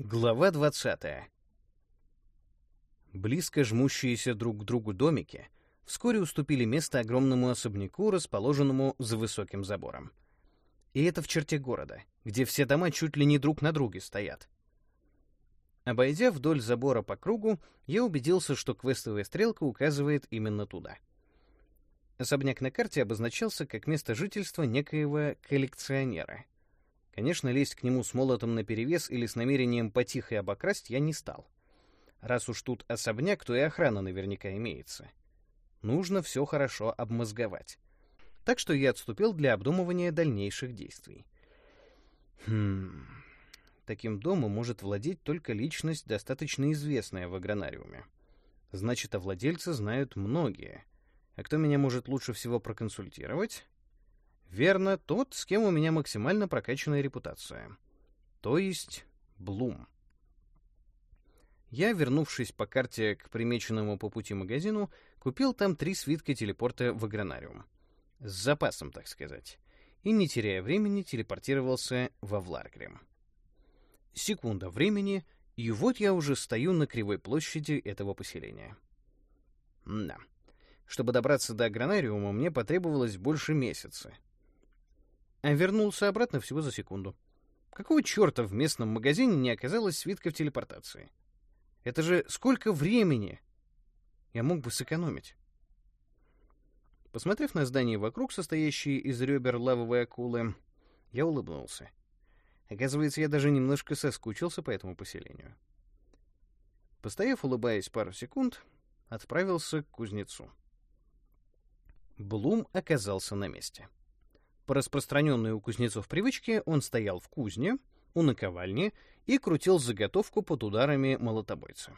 Глава 20. Близко жмущиеся друг к другу домики вскоре уступили место огромному особняку, расположенному за высоким забором. И это в черте города, где все дома чуть ли не друг на друге стоят. Обойдя вдоль забора по кругу, я убедился, что квестовая стрелка указывает именно туда. Особняк на карте обозначался как место жительства некоего коллекционера. Конечно, лезть к нему с молотом наперевес или с намерением потихо обокрасть я не стал. Раз уж тут особняк, то и охрана наверняка имеется. Нужно все хорошо обмозговать. Так что я отступил для обдумывания дальнейших действий. Хм... Таким домом может владеть только личность, достаточно известная в агронариуме. Значит, о владельце знают многие. А кто меня может лучше всего проконсультировать? Верно, тот, с кем у меня максимально прокачанная репутация. То есть Блум. Я, вернувшись по карте к примеченному по пути магазину, купил там три свитка телепорта в агронариум. С запасом, так сказать. И, не теряя времени, телепортировался во Вларгрим. Секунда времени, и вот я уже стою на кривой площади этого поселения. Да. Чтобы добраться до агронариума, мне потребовалось больше месяца. А вернулся обратно всего за секунду. Какого черта в местном магазине не оказалось свитков телепортации? Это же сколько времени! Я мог бы сэкономить. Посмотрев на здание вокруг, состоящее из ребер лавовой акулы, я улыбнулся. Оказывается, я даже немножко соскучился по этому поселению. Постояв, улыбаясь пару секунд, отправился к кузнецу. Блум оказался на месте. По распространенной у кузнецов привычке, он стоял в кузне, у наковальни и крутил заготовку под ударами молотобойца.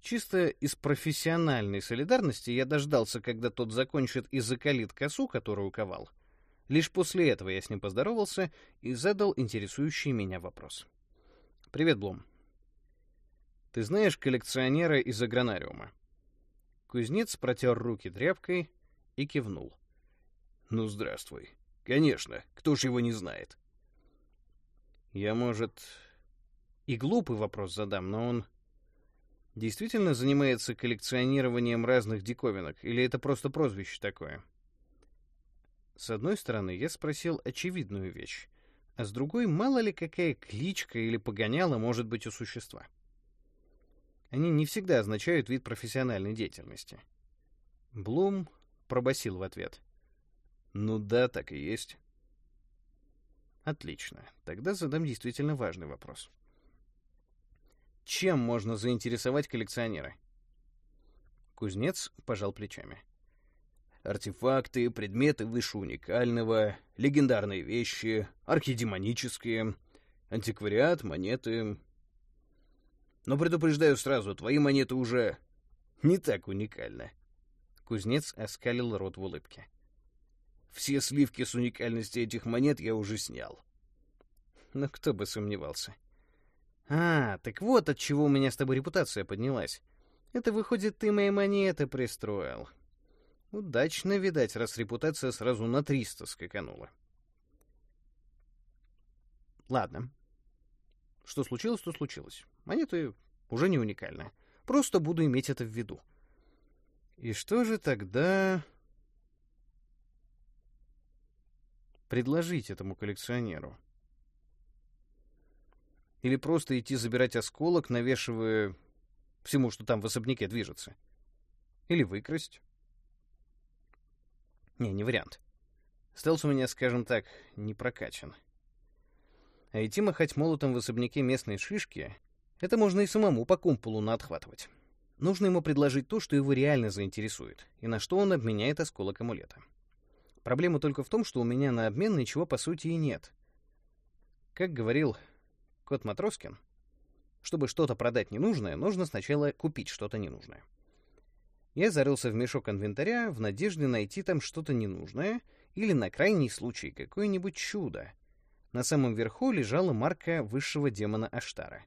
Чисто из профессиональной солидарности я дождался, когда тот закончит и закалит косу, которую ковал — Лишь после этого я с ним поздоровался и задал интересующий меня вопрос. «Привет, Блум. Ты знаешь коллекционера из агронариума?» Кузнец протер руки тряпкой и кивнул. «Ну, здравствуй. Конечно, кто ж его не знает?» «Я, может, и глупый вопрос задам, но он действительно занимается коллекционированием разных диковинок, или это просто прозвище такое?» С одной стороны, я спросил очевидную вещь, а с другой, мало ли какая кличка или погоняла может быть у существа. Они не всегда означают вид профессиональной деятельности. Блум пробасил в ответ. «Ну да, так и есть». Отлично. Тогда задам действительно важный вопрос. Чем можно заинтересовать коллекционера? Кузнец пожал плечами артефакты, предметы выше уникального, легендарные вещи, архидемонические, антиквариат, монеты. Но предупреждаю сразу, твои монеты уже не так уникальны. Кузнец оскалил рот в улыбке. Все сливки с уникальности этих монет я уже снял. Но кто бы сомневался. А, так вот от чего у меня с тобой репутация поднялась. Это, выходит, ты мои монеты пристроил. Удачно, видать, раз репутация сразу на 300 скаканула. Ладно. Что случилось, то случилось. Монеты уже не уникальны. Просто буду иметь это в виду. И что же тогда... предложить этому коллекционеру? Или просто идти забирать осколок, навешивая всему, что там в особняке движется? Или выкрасть? Не, не вариант. Стелс у меня, скажем так, не прокачан. А идти махать молотом в особняке местной шишки — это можно и самому по кумполу наотхватывать. Нужно ему предложить то, что его реально заинтересует, и на что он обменяет осколок амулета. Проблема только в том, что у меня на обмен ничего по сути и нет. Как говорил кот Матроскин, чтобы что-то продать ненужное, нужно сначала купить что-то ненужное. Я зарылся в мешок инвентаря в надежде найти там что-то ненужное или, на крайний случай, какое-нибудь чудо. На самом верху лежала марка высшего демона Аштара.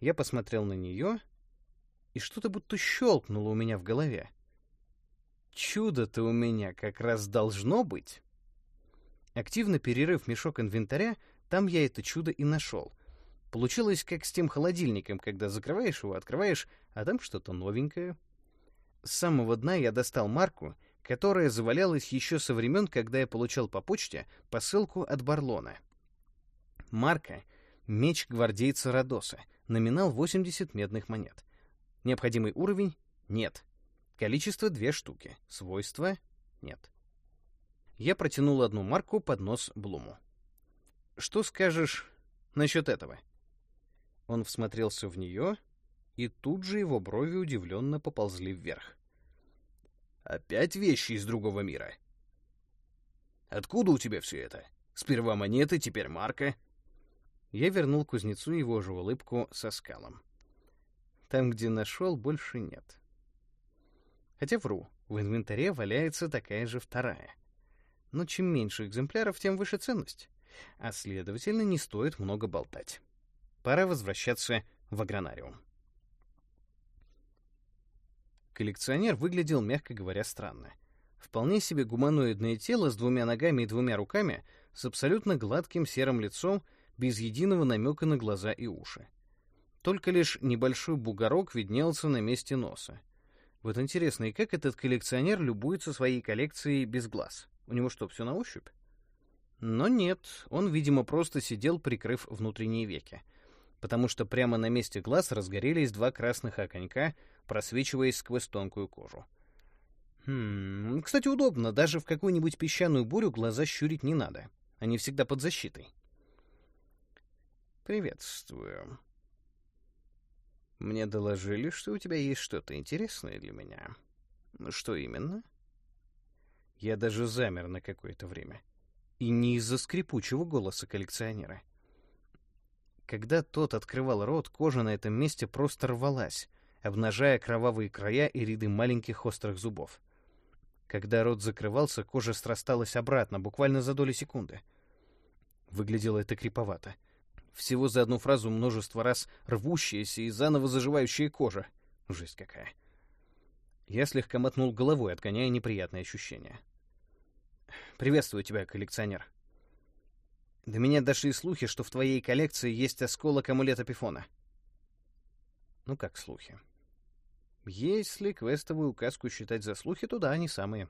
Я посмотрел на нее, и что-то будто щелкнуло у меня в голове. Чудо-то у меня как раз должно быть. Активно перерыв мешок инвентаря, там я это чудо и нашел. Получилось как с тем холодильником, когда закрываешь его, открываешь, а там что-то новенькое. С самого дна я достал марку, которая завалялась еще со времен, когда я получал по почте посылку от Барлона. Марка — меч гвардейца Родоса, номинал 80 медных монет. Необходимый уровень — нет. Количество — две штуки. Свойства — нет. Я протянул одну марку под нос Блуму. «Что скажешь насчет этого?» Он всмотрелся в нее, и тут же его брови удивленно поползли вверх. «Опять вещи из другого мира?» «Откуда у тебя все это? Сперва монеты, теперь марка?» Я вернул кузнецу его же улыбку со скалом. Там, где нашел, больше нет. Хотя вру, в инвентаре валяется такая же вторая. Но чем меньше экземпляров, тем выше ценность. А следовательно, не стоит много болтать. Пора возвращаться в агронариум. Коллекционер выглядел, мягко говоря, странно. Вполне себе гуманоидное тело с двумя ногами и двумя руками, с абсолютно гладким серым лицом, без единого намека на глаза и уши. Только лишь небольшой бугорок виднелся на месте носа. Вот интересно, и как этот коллекционер любуется своей коллекцией без глаз? У него что, все на ощупь? Но нет, он, видимо, просто сидел, прикрыв внутренние веки — потому что прямо на месте глаз разгорелись два красных огонька, просвечиваясь сквозь тонкую кожу. Хм, кстати, удобно, даже в какую-нибудь песчаную бурю глаза щурить не надо. Они всегда под защитой. Приветствую. Мне доложили, что у тебя есть что-то интересное для меня. Что именно? Я даже замер на какое-то время. И не из-за скрипучего голоса коллекционера. — когда тот открывал рот, кожа на этом месте просто рвалась, обнажая кровавые края и ряды маленьких острых зубов. Когда рот закрывался, кожа срасталась обратно, буквально за доли секунды. Выглядело это криповато. Всего за одну фразу множество раз рвущаяся и заново заживающая кожа. Жесть какая. Я слегка мотнул головой, отгоняя неприятные ощущения. «Приветствую тебя, коллекционер», до меня дошли слухи, что в твоей коллекции есть осколок амулета Пифона. Ну как слухи? Если квестовую указку считать за слухи, то да, они самые.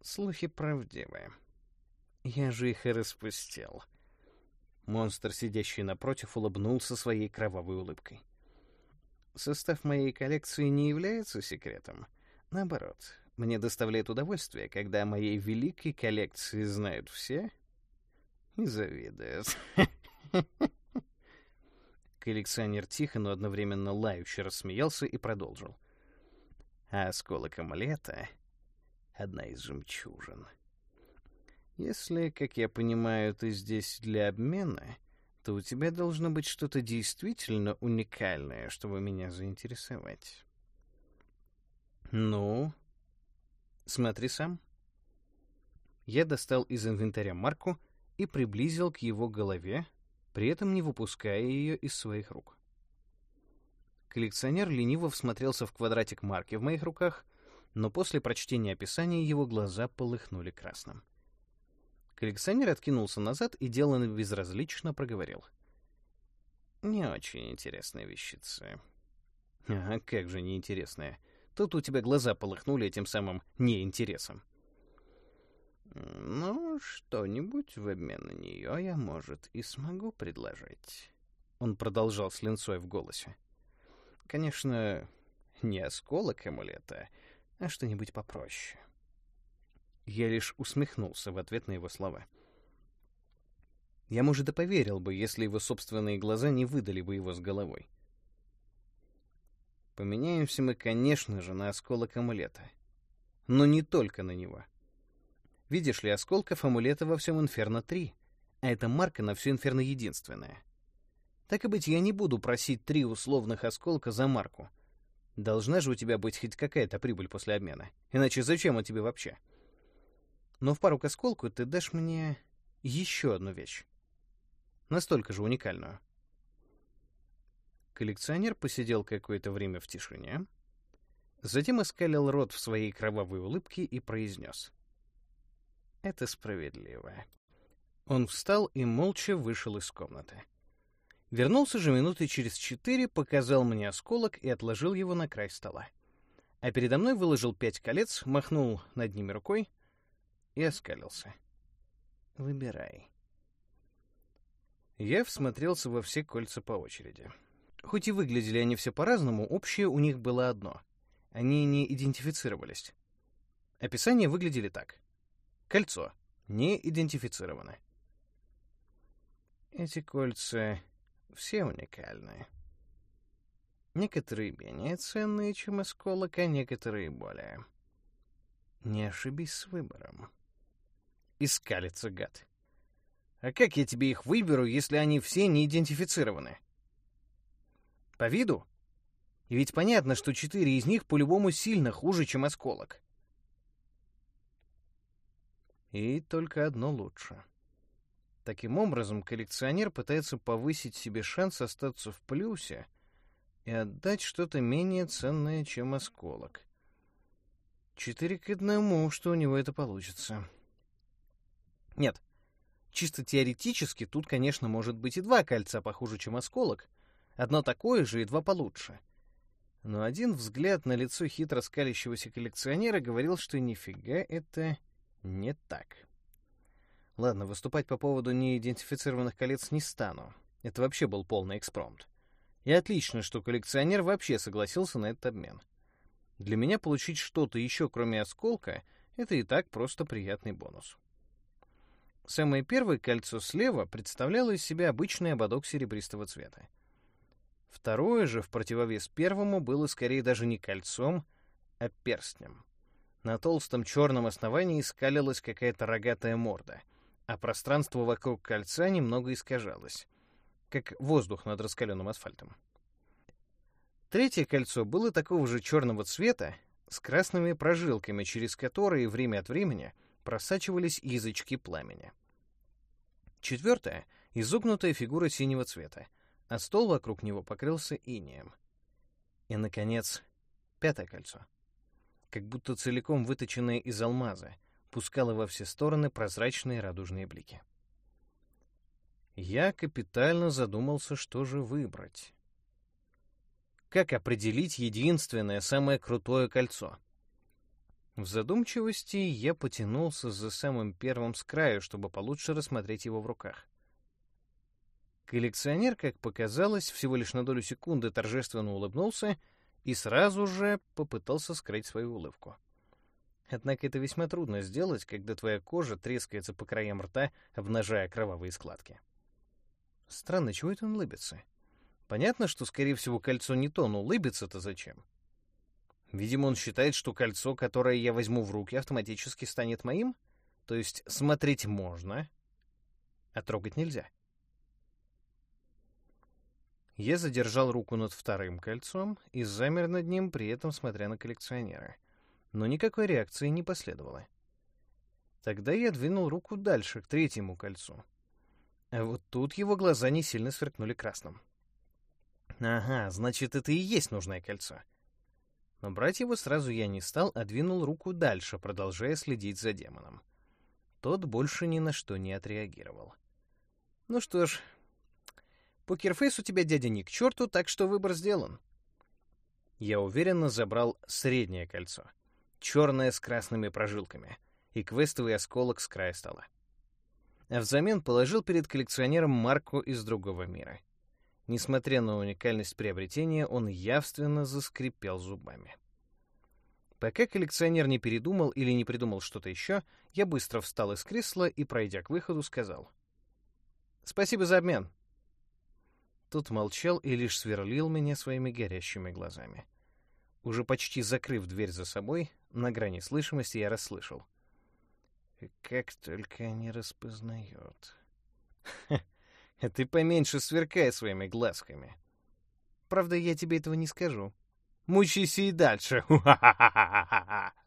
Слухи правдивые. Я же их и распустил. Монстр, сидящий напротив, улыбнулся своей кровавой улыбкой. Состав моей коллекции не является секретом. Наоборот, мне доставляет удовольствие, когда о моей великой коллекции знают все, и завидует. Коллекционер тихо, но одновременно лающе рассмеялся и продолжил. А осколок амулета — одна из жемчужин. Если, как я понимаю, ты здесь для обмена, то у тебя должно быть что-то действительно уникальное, чтобы меня заинтересовать. Ну, смотри сам. Я достал из инвентаря марку и приблизил к его голове, при этом не выпуская ее из своих рук. Коллекционер лениво всмотрелся в квадратик марки в моих руках, но после прочтения описания его глаза полыхнули красным. Коллекционер откинулся назад и деланно безразлично проговорил. «Не очень интересная вещица». «А как же неинтересная. Тут у тебя глаза полыхнули этим самым неинтересом». «Ну, что-нибудь в обмен на нее я, может, и смогу предложить». Он продолжал с линцой в голосе. «Конечно, не осколок амулета, а что-нибудь попроще». Я лишь усмехнулся в ответ на его слова. Я, может, и поверил бы, если его собственные глаза не выдали бы его с головой. Поменяемся мы, конечно же, на осколок амулета. Но не только на него. — Видишь ли, осколков амулета во всем Инферно три, а эта марка на всю Инферно единственная. Так и быть, я не буду просить три условных осколка за марку. Должна же у тебя быть хоть какая-то прибыль после обмена. Иначе зачем он тебе вообще? Но в пару к осколку ты дашь мне еще одну вещь. Настолько же уникальную. Коллекционер посидел какое-то время в тишине, затем оскалил рот в своей кровавой улыбке и произнес. Это справедливо. Он встал и молча вышел из комнаты. Вернулся же минуты через четыре, показал мне осколок и отложил его на край стола. А передо мной выложил пять колец, махнул над ними рукой и оскалился. «Выбирай». Я всмотрелся во все кольца по очереди. Хоть и выглядели они все по-разному, общее у них было одно. Они не идентифицировались. Описания выглядели так. Кольцо. Не идентифицировано. Эти кольца все уникальны. Некоторые менее ценные, чем осколок, а некоторые более. Не ошибись с выбором. Искалится гад. А как я тебе их выберу, если они все не идентифицированы? По виду? И ведь понятно, что четыре из них по-любому сильно хуже, чем осколок. И только одно лучше. Таким образом, коллекционер пытается повысить себе шанс остаться в плюсе и отдать что-то менее ценное, чем осколок. Четыре к одному, что у него это получится. Нет, чисто теоретически тут, конечно, может быть и два кольца похуже, чем осколок, Одно такое же и два получше. Но один взгляд на лицо хитро скалящегося коллекционера говорил, что нифига это не так. Ладно, выступать по поводу неидентифицированных колец не стану. Это вообще был полный экспромт. И отлично, что коллекционер вообще согласился на этот обмен. Для меня получить что-то еще, кроме осколка, это и так просто приятный бонус. Самое первое кольцо слева представляло из себя обычный ободок серебристого цвета. Второе же, в противовес первому, было скорее даже не кольцом, а перстнем. На толстом черном основании скалилась какая-то рогатая морда, а пространство вокруг кольца немного искажалось, как воздух над раскаленным асфальтом. Третье кольцо было такого же черного цвета, с красными прожилками, через которые время от времени просачивались язычки пламени. Четвертое — изогнутая фигура синего цвета, а стол вокруг него покрылся инеем. И, наконец, пятое кольцо. Как будто целиком выточенное из алмаза, пускало во все стороны прозрачные радужные блики. Я капитально задумался, что же выбрать. Как определить единственное, самое крутое кольцо? В задумчивости я потянулся за самым первым с краю, чтобы получше рассмотреть его в руках. Коллекционер, как показалось, всего лишь на долю секунды торжественно улыбнулся и сразу же попытался скрыть свою улыбку. Однако это весьма трудно сделать, когда твоя кожа трескается по краям рта, обнажая кровавые складки. Странно, чего это он улыбится? Понятно, что, скорее всего, кольцо не то, но улыбится-то зачем? Видимо, он считает, что кольцо, которое я возьму в руки, автоматически станет моим? То есть смотреть можно, а трогать нельзя. Я задержал руку над вторым кольцом и замер над ним, при этом смотря на коллекционера. Но никакой реакции не последовало. Тогда я двинул руку дальше, к третьему кольцу. А вот тут его глаза не сильно сверкнули красным. Ага, значит, это и есть нужное кольцо. Но брать его сразу я не стал, а двинул руку дальше, продолжая следить за демоном. Тот больше ни на что не отреагировал. Ну что ж, Покерфейс у тебя, дядя, ни к черту, так что выбор сделан. Я уверенно забрал среднее кольцо. Черное с красными прожилками. И квестовый осколок с края стола. А взамен положил перед коллекционером марку из другого мира. Несмотря на уникальность приобретения, он явственно заскрипел зубами. Пока коллекционер не передумал или не придумал что-то еще, я быстро встал из кресла и, пройдя к выходу, сказал. «Спасибо за обмен. Тот молчал и лишь сверлил меня своими горящими глазами. Уже почти закрыв дверь за собой, на грани слышимости я расслышал. «Как только они распознают...» «А ты поменьше сверкай своими глазками. Правда, я тебе этого не скажу. Мучайся и дальше.